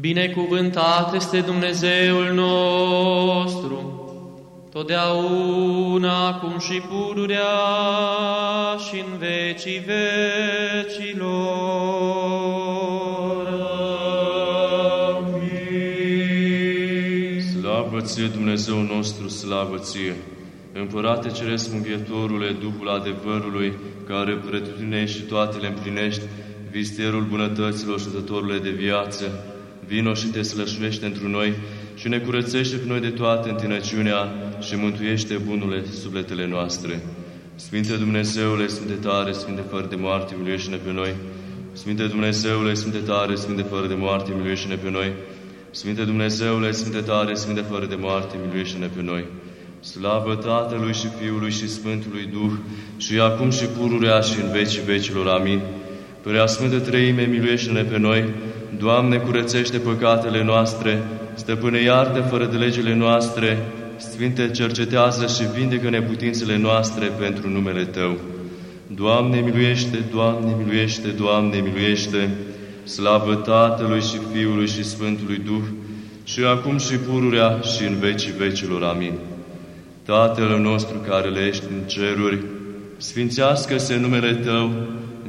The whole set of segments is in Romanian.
Binecuvântat este Dumnezeul nostru, totdeauna, acum și pururea și în vecii vecilor. Slavă ție, Dumnezeu nostru, slavă ție! Împărate Ceresc Mânghietorule, Duhul adevărului, care pretutine și toate le împlinești, vistierul bunătăților și dătorule de viață, vino și te slășvește întru noi și ne curățește pe noi de toată întinăciunea și mântuiește bunule subletele noastre. Sfinte Dumnezeule, Sfinte tare, Sfinte fără de moarte, miluiește-ne pe noi. Sfinte Dumnezeule, Sfinte tare, Sfinte fără de moarte, miluiește-ne pe noi. Sfinte Dumnezeule, Sfinte tare, Sfinte fără de moarte, miluiește-ne pe noi. Slavă Tatălui și Fiului și Sfântului Duh, și acum și pururea și în vecii vecilor. Amin. Prea Sfântă Trăime, miluiește-ne pe noi, Doamne, curățește păcatele noastre, Stăpâne, iartă fără de legile noastre, Sfinte, cercetează și vindecă neputințele noastre pentru numele Tău. Doamne, miluiește, Doamne, miluiește, Doamne, miluiește, slavă Tatălui și Fiului și Sfântului Duh, și acum și pururea și în vecii vecilor. Amin. Tatăl nostru care le ești în ceruri, sfințească-se numele Tău,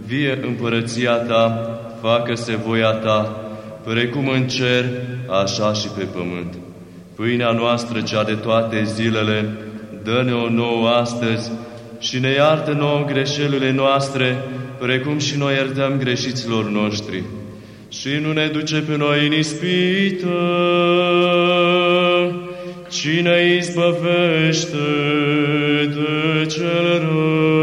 vie împărăția Ta, facă-se voia Ta, precum în cer, așa și pe pământ. Pâinea noastră, cea de toate zilele, dă-ne-o nouă astăzi și ne iartă nouă greșelile noastre, precum și noi iertăm greșiților noștri. Și nu ne duce pe noi în ispită, cine izbăvește de cel rău.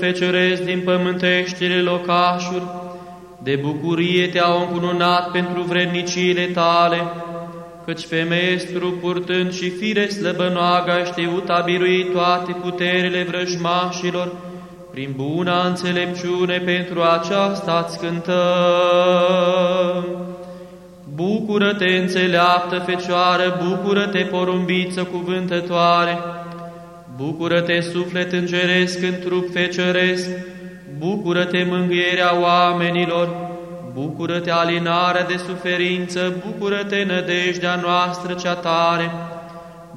Laude primind Duhul Tău cel fecioresc din pământeștile locașuri, de bucurie te-au încununat pentru vredniciile tale, căci femeestru purtând și fire slăbănoagă a știut a birui toate puterile vrăjmașilor, prin buna înțelepciune pentru aceasta îți cântăm. Bucură-te, înțeleaptă Fecioară, bucură-te, porumbiță cuvântătoare, bucură-te, suflet îngeresc în trup fecăresc, bucură-te, mângâierea oamenilor, bucură-te, alinarea de suferință, bucură-te, nădejdea noastră cea tare,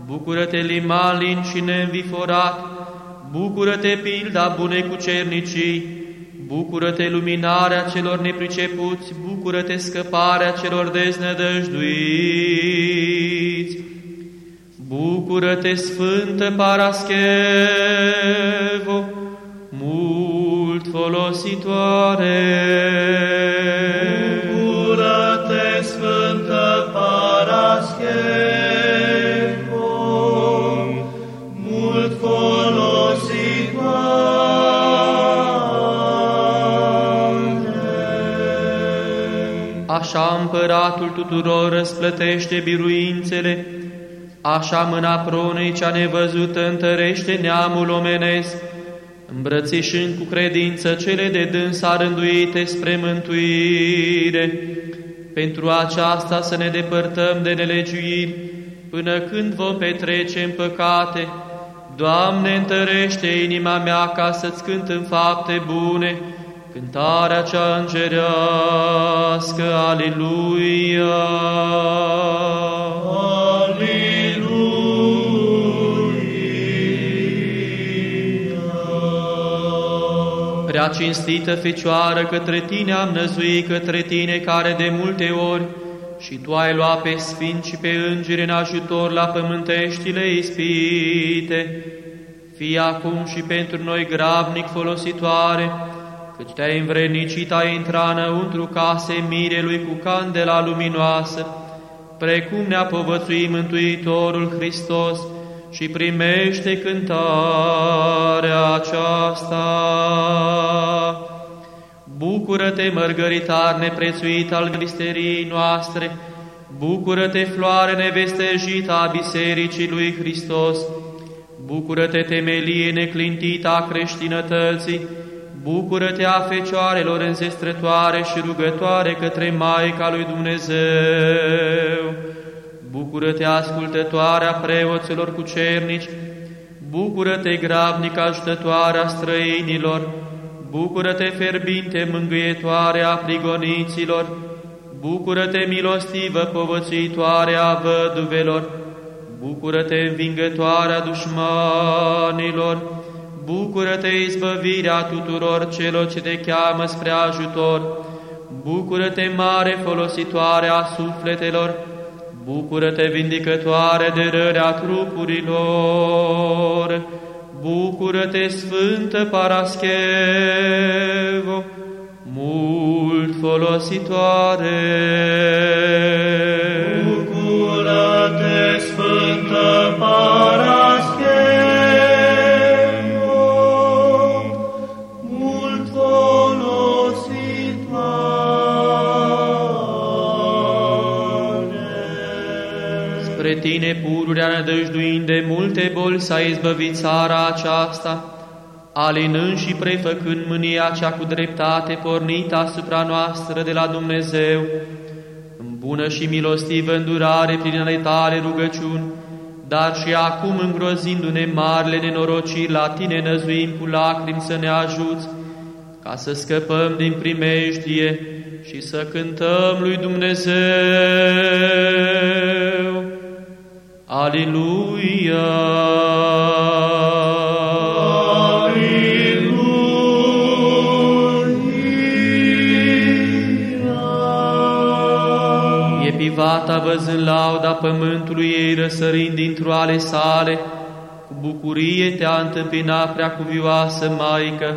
bucură-te, limalin și neînviforat, bucură-te, pilda bunei cucernicii, Bucură-te, luminarea celor nepricepuți, bucură-te, scăparea celor deznădăjduiți. Bucură-te, Sfântă Paraschevo, mult folositoare. Bucură-te, Sfântă Paraschevo, mult folositoare. Așa împăratul tuturor răsplătește biruințele, așa mâna pronei cea nevăzută întărește neamul omenesc, îmbrățișând cu credință cele de dânsa rânduite spre mântuire. Pentru aceasta să ne depărtăm de nelegiuiri, până când vom petrece în păcate. Doamne, întărește inima mea ca să-ți cânt în fapte bune, cântarea cea îngerească, Aliluia! Prea cinstită Fecioară, către tine am năzuit, către tine care de multe ori și tu ai luat pe sfinți și pe îngeri în ajutor la pământeștile ispite. Fii acum și pentru noi grabnic folositoare, căci te-ai învrednicit a intra înăuntru case mirelui cu candela luminoasă, precum ne-a povățuit Mântuitorul Hristos, și primește cântarea aceasta. Bucură-te, mărgăritar neprețuit al misteriei noastre, bucură-te, floare nevestejită a Bisericii lui Hristos, bucură-te, temelie neclintită a creștinătății, bucură-te a fecioarelor înzestrătoare și rugătoare către Maica lui Dumnezeu. Bucură-te, ascultătoarea preoților cu cernici, bucură-te, grabnic ajutătoarea străinilor, bucură-te, ferbinte mângâietoare a prigoniților, bucură-te, milostivă povățuitoare a văduvelor, bucură-te, învingătoarea dușmanilor, bucură-te, izbăvirea tuturor celor ce te cheamă spre ajutor, bucură-te, mare folositoare a sufletelor, Bucură-te, vindicătoare de rărea trupurilor! Bucură-te, Sfântă Paraschevo, mult folositoare! Tine, pururea nădăjduind de multe boli, s-a izbăvit țara aceasta, alinând și prefăcând mânia cea cu dreptate pornită asupra noastră de la Dumnezeu, în bună și milostivă îndurare prin ale tale rugăciuni, dar și acum îngrozindu-ne marile nenorociri, la tine năzuim cu lacrimi să ne ajuți, ca să scăpăm din primejdie și să cântăm lui Dumnezeu. Aliluia! Epivata văzând lauda pământului ei răsărind dintr-o ale sale, cu bucurie te-a întâmpinat prea cuvioasă Maică,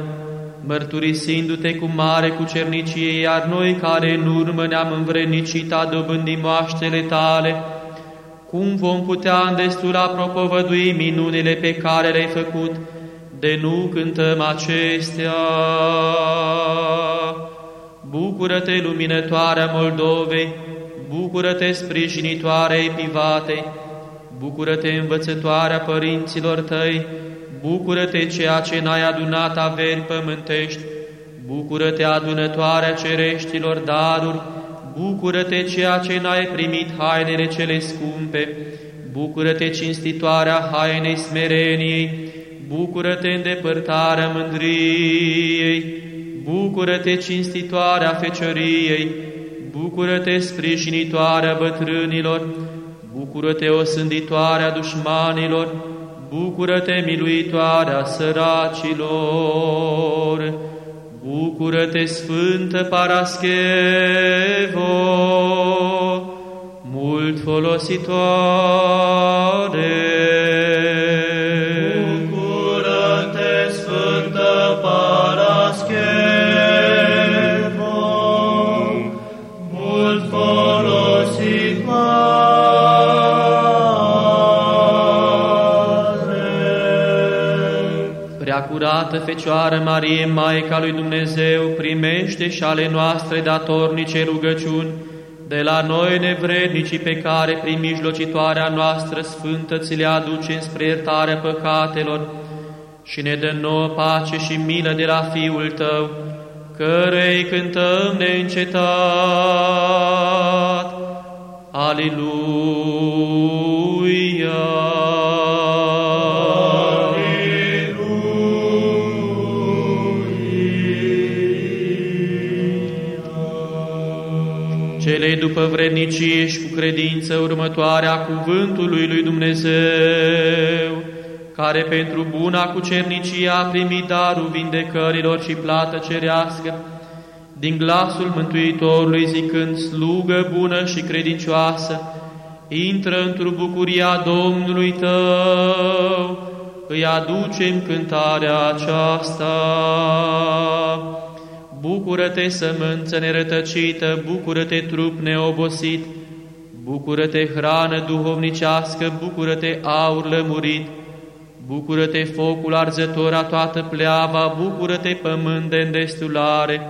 mărturisindu-te cu mare cucernicie, iar noi care în urmă ne-am învrednicit a dobândi moaștele tale, cum vom putea îndestula propovădui minunile pe care le-ai făcut, de nu cântăm acestea? Bucură Bucură-te, luminătoarea Moldovei! Bucură-te, sprijinitoarea Epivatei! Bucură-te, învățătoarea părinților tăi! Bucură-te, ceea ce n-ai adunat averi pământești! Bucură-te, adunătoarea cereștilor daruri! Bucură-te, ceea ce n-ai primit hainele cele scumpe! Bucură-te, cinstitoarea hainei smereniei! Bucură-te, îndepărtarea mândriei! Bucură-te, cinstitoarea fecioriei! Bucură-te, sprijinitoarea bătrânilor! Bucură-te, osânditoarea dușmanilor! Bucură-te, miluitoarea săracilor! Bucură-te, Sfântă Paraschevo, mult folositoare! Curată Fecioară Marie, Maica lui Dumnezeu, primește și ale noastre datornice rugăciuni, de la noi nevrednicii pe care, prin mijlocitoarea noastră sfântă, ți le aduce spre iertarea păcatelor și ne dă nouă pace și milă de la Fiul Tău, cărei cântăm neîncetat. Aleluia! Cele după vrednicie și cu credință următoarea cuvântului lui Dumnezeu, care pentru buna cu cernicie a primit darul vindecărilor și plată cerească, din glasul Mântuitorului zicând, slugă bună și credincioasă, intră într-o bucuria Domnului tău, îi aducem cântarea aceasta. Bucură-te, sămânță nerătăcită, bucură-te, trup neobosit, bucură-te, hrană duhovnicească, bucură-te, aur lămurit, bucură-te, focul arzător a toată pleava, bucură-te, pământ de îndestulare,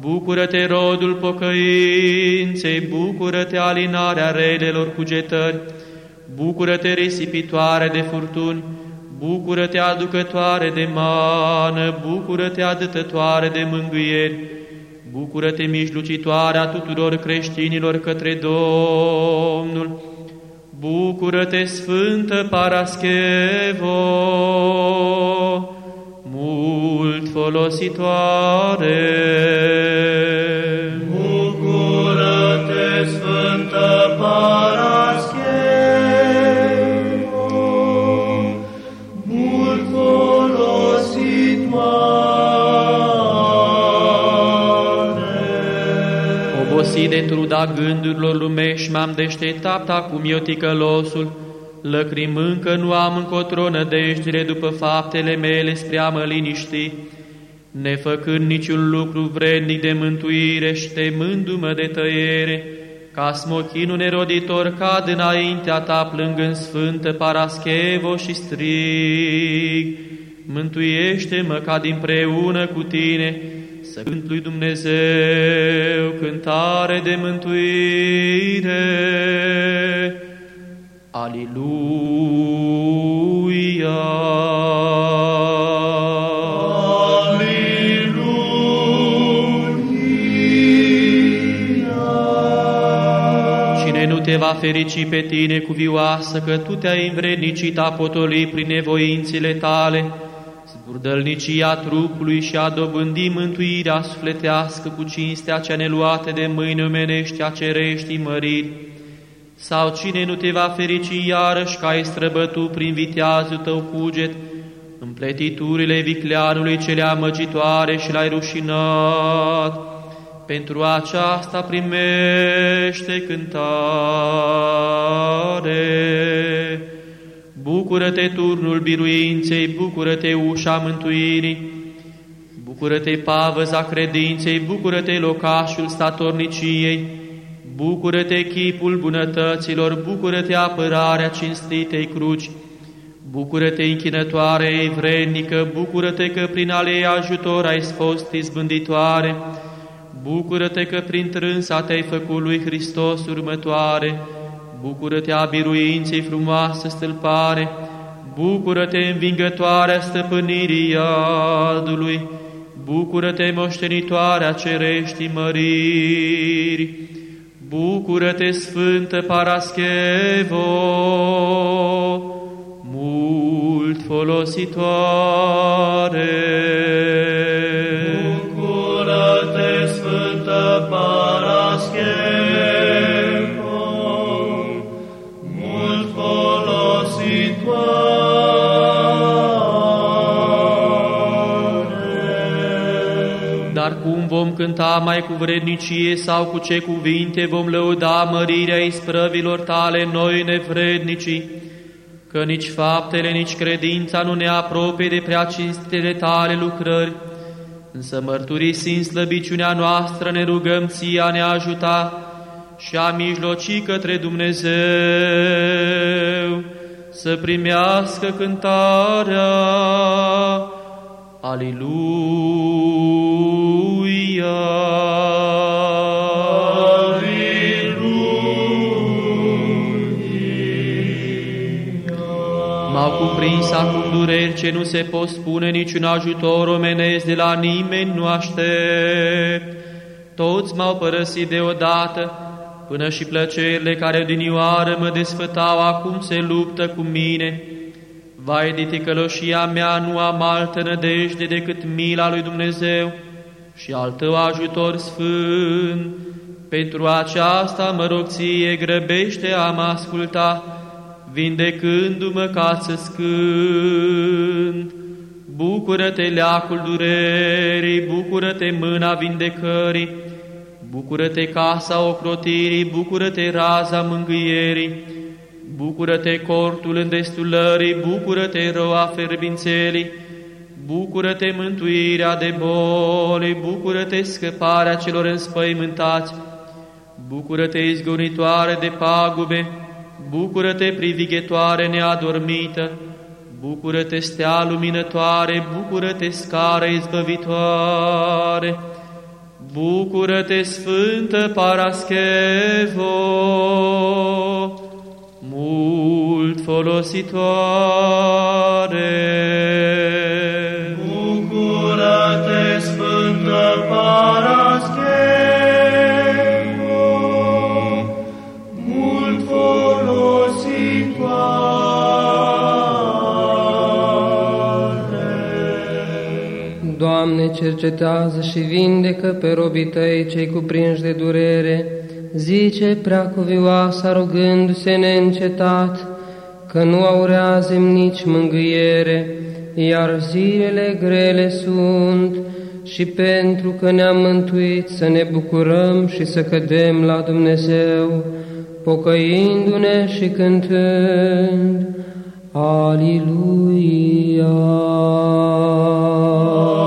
bucură-te, rodul pocăinței, bucură-te, alinarea relelor cugetări, bucură-te, risipitoare de furtuni, Bucură-te, aducătoare de mană, bucură-te, adătătoare de mângâieri, bucură-te, mijlucitoarea tuturor creștinilor către Domnul, bucură-te, Sfântă Paraschevo, mult folositoare. Bucură-te, Sfântă Paraschevo, de truda gândurilor lumești m-am deșteptat acum eu ticălosul, lăcrimând că nu am încotro nădejdile după faptele mele spre a mă liniști, nefăcând niciun lucru vrednic de mântuire și temându-mă de tăiere, ca smochinul neroditor cad înaintea ta plângând Sfântă Paraschevo și strig, Mântuiește-mă ca din preună cu tine, să cânt lui Dumnezeu cântare de mântuire. Aliluia! Cine nu te va ferici pe tine cu vioasă, că tu te-ai învrednicit a potoli prin nevoințile tale, Urdălnicia trupului și a dobândi mântuirea sufletească cu cinstea cea neluată de mâini omenești a cerești mărit, sau cine nu te va ferici iarăși ca ai străbătut prin viteazul tău cuget, împletiturile vicleanului cele amăgitoare și l-ai rușinat, pentru aceasta primește cântare. Bucură-te, turnul biruinței, bucură-te, ușa mântuirii, bucură-te, pavăza credinței, bucură-te, locașul statorniciei, bucură-te, chipul bunătăților, bucură-te, apărarea cinstitei cruci, bucură-te, închinătoare vrednică, bucură-te că prin ale ajutor ai fost izbânditoare, Bucură-te că prin trânsa te-ai făcut lui Hristos următoare, Bucură-te a biruinței frumoasă stâlpare, Bucură-te învingătoarea stăpânirii iadului, Bucură-te moștenitoarea cereștii măriri, Bucură-te Sfântă Paraschevo, mult folositoare. Vom cânta mai cu vrednicie sau cu ce cuvinte vom lăuda mărirea isprăvilor tale noi nevrednicii, că nici faptele, nici credința nu ne apropie de prea cinstele tale lucrări, însă mărturisind slăbiciunea noastră ne rugăm ție a ne ajuta și a mijloci către Dumnezeu să primească cântarea. Aleluia! M-au cuprins acum dureri ce nu se pot spune niciun ajutor omenesc de la nimeni nu aștept. Toți m-au părăsit deodată, până și plăcerile care odinioară mă desfătau acum se luptă cu mine. Vai de ticăloșia mea, nu am altă nădejde decât mila lui Dumnezeu, și al tău ajutor sfânt. Pentru aceasta mă rog ție, grăbește a mă asculta, vindecându-mă ca să scânt. Bucură-te, leacul durerii, bucură-te, mâna vindecării, bucură-te, casa ocrotirii, bucură-te, raza mângâierii, bucură-te, cortul îndestulării, bucură-te, roa ferbințelii, Bucură-te mântuirea de boli, bucură-te scăparea celor înspăimântați, bucură-te izgonitoare de pagube, bucură-te privighetoare neadormită, bucură-te stea luminătoare, bucură-te scară izbăvitoare, bucură-te Sfântă Paraschevo, mult folositoare. Doamne, cercetează și vindecă pe robii Tăi cei cuprinși de durere, zice preacuvioasa rugându-se neîncetat, că nu aureazem nici mângâiere, iar zilele grele sunt, și pentru că ne-am mântuit să ne bucurăm și să cădem la Dumnezeu, pocăindu-ne și cântând, Aliluia!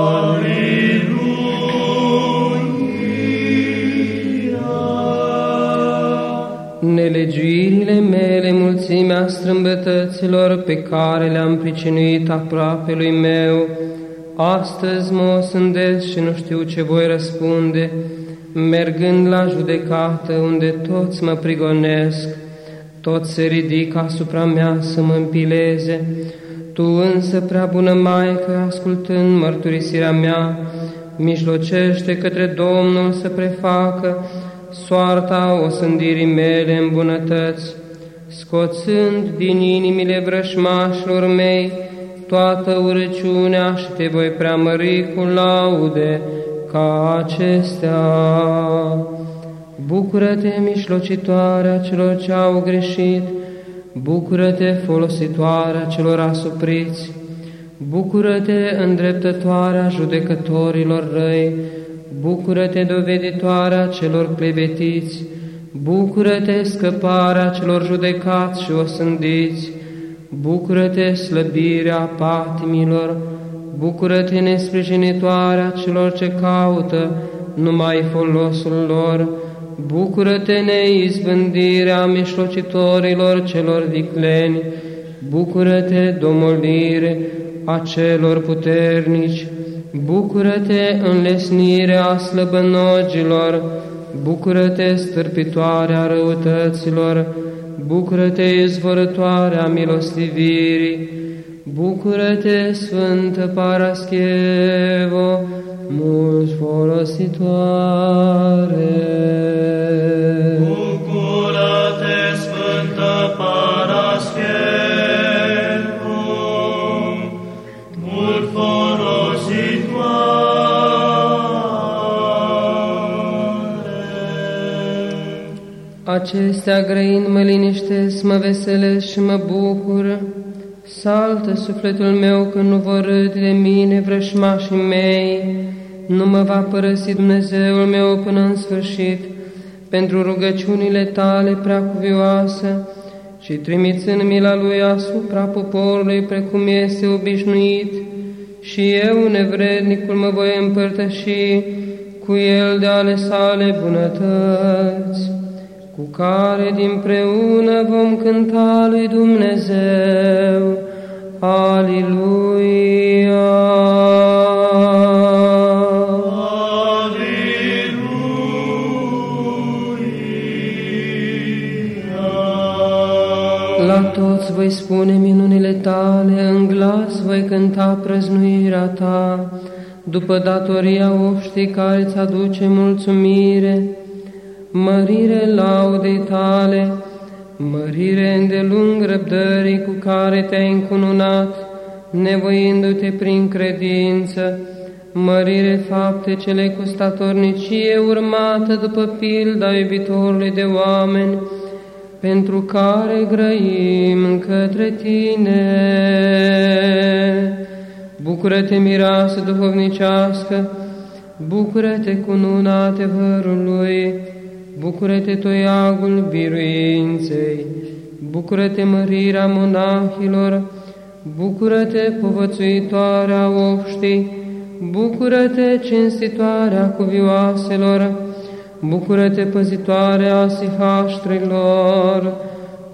nelegiuirile mulțimea strâmbătăților pe care le-am pricinuit aproape lui meu, astăzi mă osândesc și nu știu ce voi răspunde, mergând la judecată unde toți mă prigonesc, toți se ridică asupra mea să mă împileze, Tu însă, prea bună Maică, ascultând mărturisirea mea, mijlocește către Domnul să prefacă soarta osândirii mele în bunătăți, scoțând din inimile vrășmașilor mei toată urăciunea și te voi preamări cu laude ca acestea. Bucură-te, mișlocitoarea celor ce au greșit, bucură-te, folositoarea celor asupriți, bucură-te, îndreptătoarea judecătorilor răi, Bucură-te, doveditoarea celor clevetiți, Bucură-te, scăparea celor judecați și osândiți, Bucură-te, slăbirea patimilor, Bucură-te, nesprijinitoarea celor ce caută numai folosul lor, Bucură-te, neizbândirea mișlocitorilor celor vicleni, Bucură-te, domolire a celor puternici, Bucură-te, înlesnirea slăbănogilor, Bucură-te, stârpitoarea răutăților, Bucură-te, izvorătoarea milostivirii, Bucură-te, Sfântă Paraschevo, mult folositoare. Bucură-te, Acestea grăind mă liniștesc, mă veselesc și mă bucur. Saltă sufletul meu că nu vor râde de mine vrășmașii mei. Nu mă va părăsi Dumnezeul meu până în sfârșit, pentru rugăciunile tale prea cuvioase și trimițând mila lui asupra poporului precum este obișnuit, și eu, nevrednicul, mă voi împărtăși cu el de ale sale bunătăți cu care dinpreună vom cânta lui Dumnezeu. Aliluia! La toți voi spune minunile tale, în glas voi cânta prăznuirea ta, după datoria oștii care îți aduce mulțumire, mărire laudei tale, mărire îndelung răbdării cu care te-ai încununat, nevoindu-te prin credință, mărire fapte cele cu statornicie urmată după pilda iubitorului de oameni, pentru care grăim către tine. Bucură-te, mireasă duhovnicească, bucură-te cu nuna adevărului, bucură-te, toiagul biruinței, bucură-te, mărirea monahilor, bucură-te, povățuitoarea oștii, bucură-te, cinstitoarea cuvioaselor, bucură-te, păzitoarea sihaștrilor,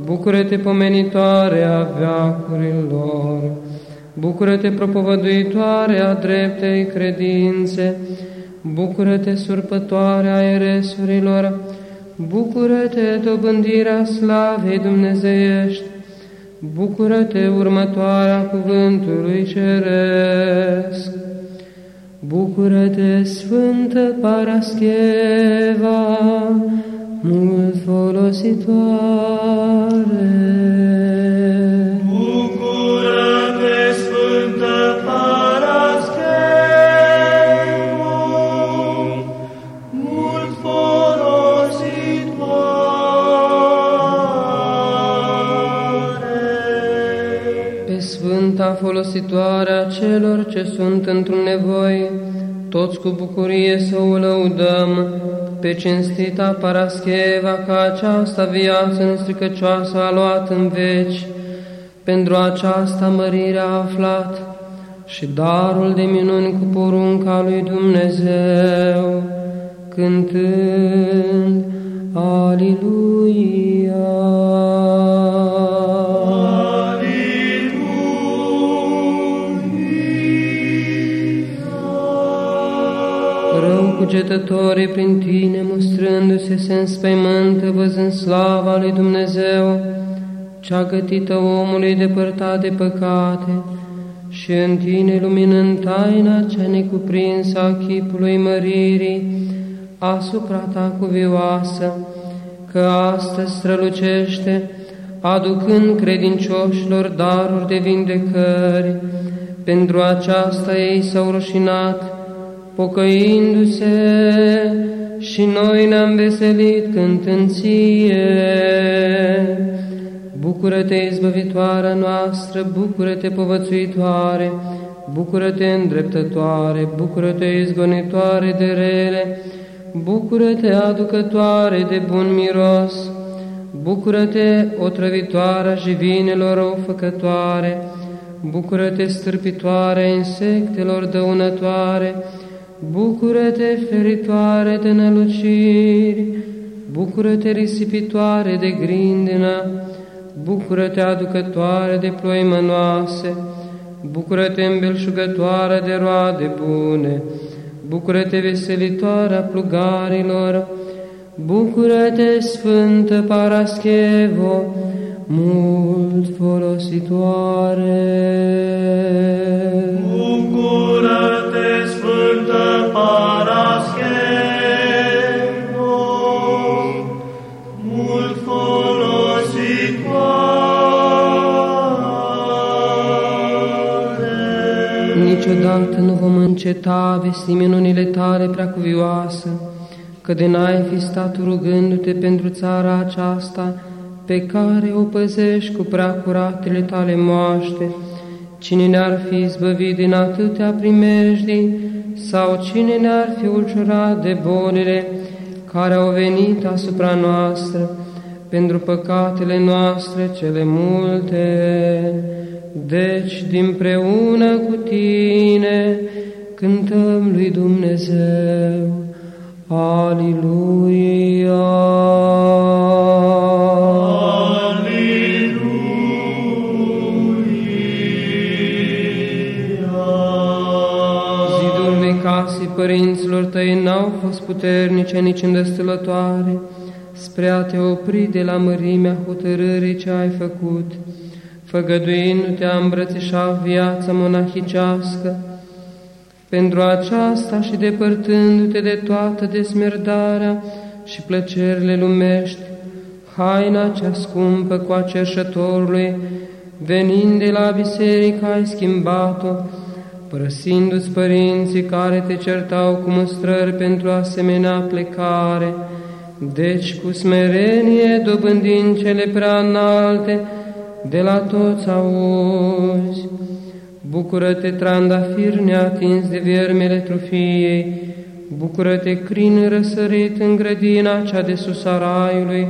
bucură-te, pomenitoarea veacurilor, bucură-te, propovăduitoarea dreptei credințe, bucură-te, surpătoarea eresurilor, bucură-te, dobândirea slavei dumnezeiești, bucură-te, următoarea cuvântului ceresc. Bucură-te, Sfântă Parascheva, mult folositoare. Folositoare a celor ce sunt într-un nevoi, toți cu bucurie să o lăudăm, pe cinstita Parascheva, ca aceasta viață nestricăcioasă a luat în veci, pentru aceasta mărire a aflat și darul de minuni cu porunca lui Dumnezeu, cântând Aliluia. Cugetătorii prin tine, mustrându-se, se înspăimântă, văzând slava lui Dumnezeu, cea gătită omului depărtat de păcate, și în tine luminând taina cea necuprinsă a chipului măririi, asupra ta cuvioasă, că astăzi strălucește, aducând credincioșilor daruri de vindecări. Pentru aceasta ei s-au rușinat, pocăindu-se, și noi ne-am veselit cântând ție. Bucură-te, izbăvitoarea noastră, bucură-te, povățuitoare, bucură-te, îndreptătoare, bucură-te, izgonitoare de rele, bucură-te, aducătoare de bun miros, bucură-te, otrăvitoarea jivinelor răufăcătoare, bucură-te, stârpitoare insectelor dăunătoare, bucură-te, feritoare de năluciri, bucură-te, risipitoare de grindină, bucură-te, aducătoare de ploi mănoase, Bucură-te îmbelșugătoare de roade bune, Bucură-te veselitoarea plugarilor, Bucură-te Sfântă Paraschevo, mult folositoare. Bucură-te, Sfântă Paraschevo, mult folositoare. Niciodată nu vom înceta vesti minunile tale preacuvioasă, că de n-ai fi stat rugându-te pentru țara aceasta, pe care o păzești cu prea curatele tale moaște, cine ne-ar fi izbăvit din atâtea primejdii, sau cine ne-ar fi ușurat de bolile care au venit asupra noastră, pentru păcatele noastre cele multe. Deci, dinpreună cu tine, cântăm lui Dumnezeu. Aleluia! Părinților tăi n-au fost puternice, nici îndestălătoare, spre a te opri de la mărimea hotărârii ce ai făcut, făgăduindu-te a îmbrățișa viața monahicească, pentru aceasta și depărtându-te de toată desmerdarea și plăcerile lumești, haina cea scumpă cu a cerșătorului, venind de la biserică ai schimbat-o, părăsindu-ți părinții care te certau cu mustrări pentru asemenea plecare, deci cu smerenie dobândind cele prea înalte, de la toți auzi. Bucură-te, trandafir neatins de viermele trufiei, Bucură-te, crin răsărit în grădina cea de sus a raiului,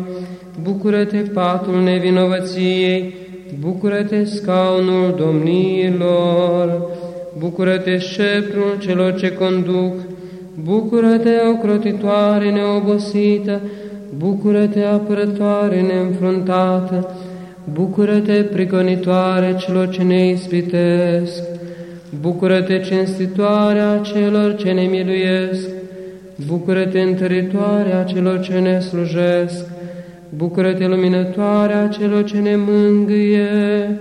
Bucură-te, patul nevinovăției, Bucură-te, scaunul domniilor, Bucură-te, șeprul celor ce conduc, Bucură-te, ocrotitoare neobosită, Bucură-te, apărătoare neînfruntată, Bucură-te, prigonitoare celor ce ne ispitesc, Bucură-te, cinstitoarea celor ce ne miluiesc, Bucură-te, întăritoarea celor ce ne slujesc, Bucură-te, luminătoarea celor ce ne mângâie,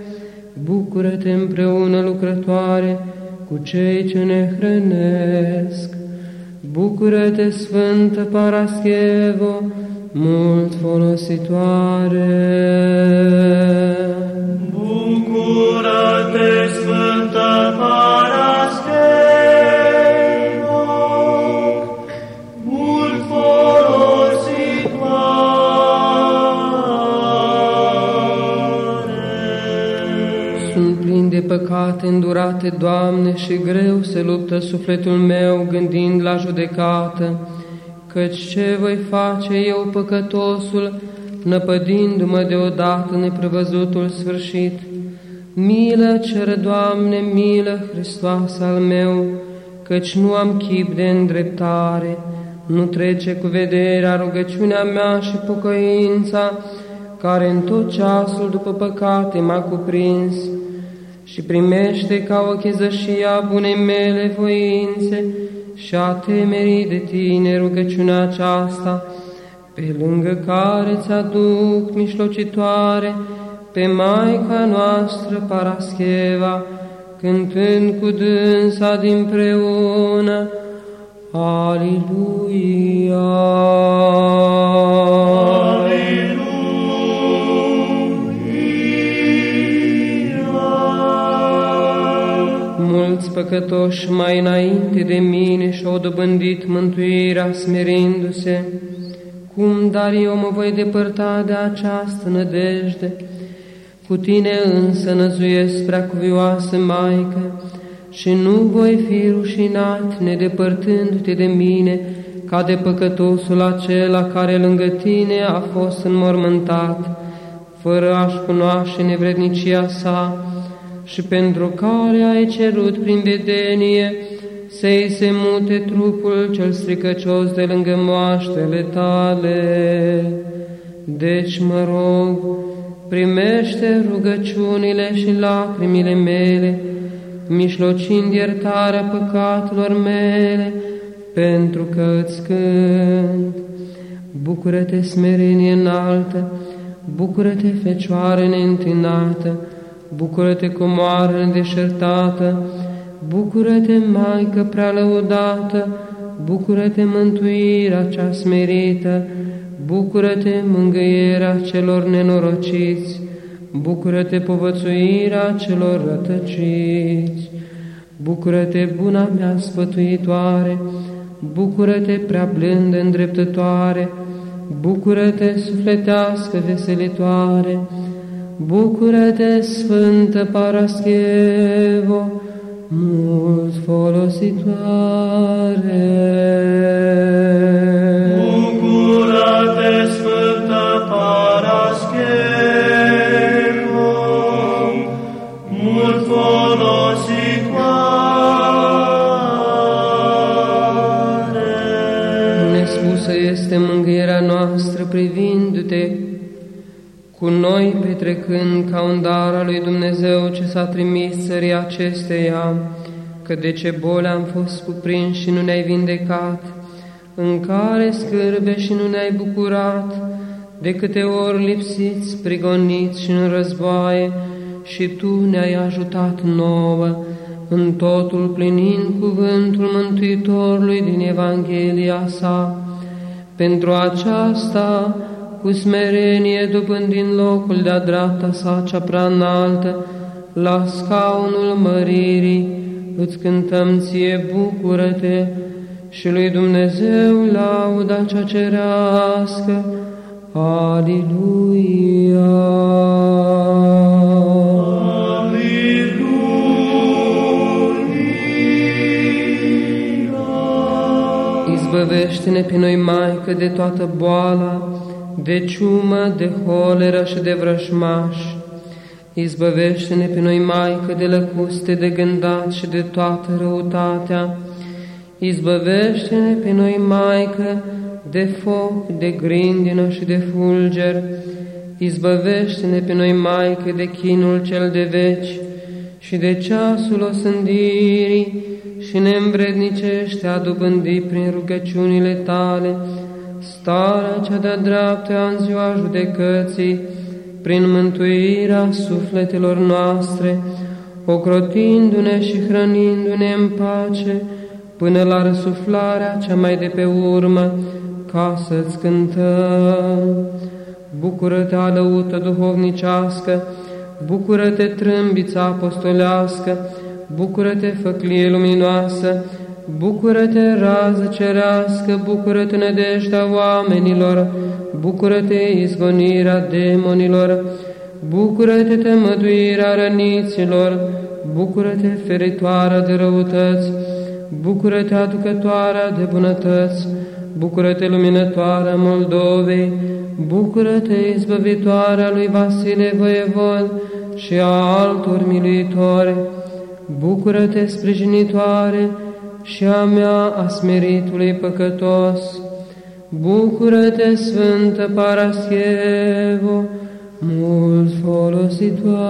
Bucură-te împreună lucrătoare cu cei ce ne hrănesc. Bucură-te, Sfântă Paraschevo, mult folositoare. Păcate îndurate, Doamne, și greu se luptă sufletul meu gândind la judecată, căci ce voi face eu păcătosul, năpădindu-mă deodată neprevăzutul sfârșit? Milă cer, Doamne, milă, Hristoase al meu, căci nu am chip de îndreptare, nu trece cu vederea rugăciunea mea și pocăința, care în tot ceasul după păcate m-a cuprins, și primește ca o chezășia bunei mele voințe și a temerii de tine rugăciunea aceasta, pe lângă care ți-aduc mișlocitoare pe Maica noastră Parascheva, cântând cu dânsa dinpreună, Aleluia! Păcătoși mai înainte de mine și-au dobândit mântuirea smerindu-se, cum dar eu mă voi depărta de această nădejde? Cu tine însă năzuiesc prea cuvioasă Maică și nu voi fi rușinat nedepărtându-te de mine ca de păcătosul acela care lângă tine a fost înmormântat, fără a-și cunoaște nevrednicia sa și pentru care ai cerut prin vedenie să-i se mute trupul cel stricăcios de lângă moaștele tale. Deci mă rog, primește rugăciunile și lacrimile mele mișlocind iertarea păcatelor mele, pentru că îți cânt. Bucură-te, smerenie înaltă, bucură-te, fecioară neîntinată, bucură-te, comoară nedeșertată, bucură-te, Maică prea lăudată, bucură-te, mântuirea cea smerită, bucură-te, mângâierea celor nenorociți, bucură-te, povățuirea celor rătăciți, bucură-te, buna mea sfătuitoare, bucură-te, prea blândă îndreptătoare, bucură-te, sufletească veselitoare, bucură-te, Sfântă Paraschevo, mult folositoare. Bucură-te, Sfântă Paraschevo, mult folositoare. Nespusă este mângâierea noastră privindu-te cu noi petrecând ca un dar al lui Dumnezeu ce s-a trimis țării acesteia, că de ce boli am fost cuprinși și nu ne-ai vindecat, în care scârbe și nu ne-ai bucurat, de câte ori lipsiți, prigoniți și în războaie, și Tu ne-ai ajutat nouă, în totul plinind cuvântul Mântuitorului din Evanghelia sa. Pentru aceasta, cu smerenie dobândind locul de-a dreapta sa cea prea înaltă, la scaunul măririi, îți cântăm ție, bucură-te, și lui Dumnezeu lauda cea cerească. Aliluia! Izbăvește-ne pe noi, Maică, de toată boala, de ciumă, de holeră și de vrășmaș. Izbăvește-ne pe noi, Maică, de lăcuste, de gândat și de toată răutatea. Izbăvește-ne pe noi, Maică, de foc, de grindină și de fulger. Izbăvește-ne pe noi, Maică, de chinul cel de veci și de ceasul osândirii și ne învrednicește a dobândi prin rugăciunile tale starea cea de-a dreaptă în ziua judecății, prin mântuirea sufletelor noastre, ocrotindu-ne și hrănindu-ne în pace, până la răsuflarea cea mai de pe urmă, ca să-ți cântăm. Bucură-te, alăută duhovnicească, bucură-te, trâmbița apostolească, bucură-te, făclie luminoasă, bucură-te, rază cerească, bucură-te, nădejdea oamenilor, bucură-te, izgonirea demonilor, bucură-te, temăduirea răniților, bucură-te, feritoarea de răutăți, bucură-te, aducătoarea de bunătăți, bucură-te, luminătoarea Moldovei, bucură-te, izbăvitoarea lui Vasile Voievod și a altor militori, bucură-te, sprijinitoare și a mea a smeritului păcătos, bucură-te, Sfântă Paraschevo, mult folositoare.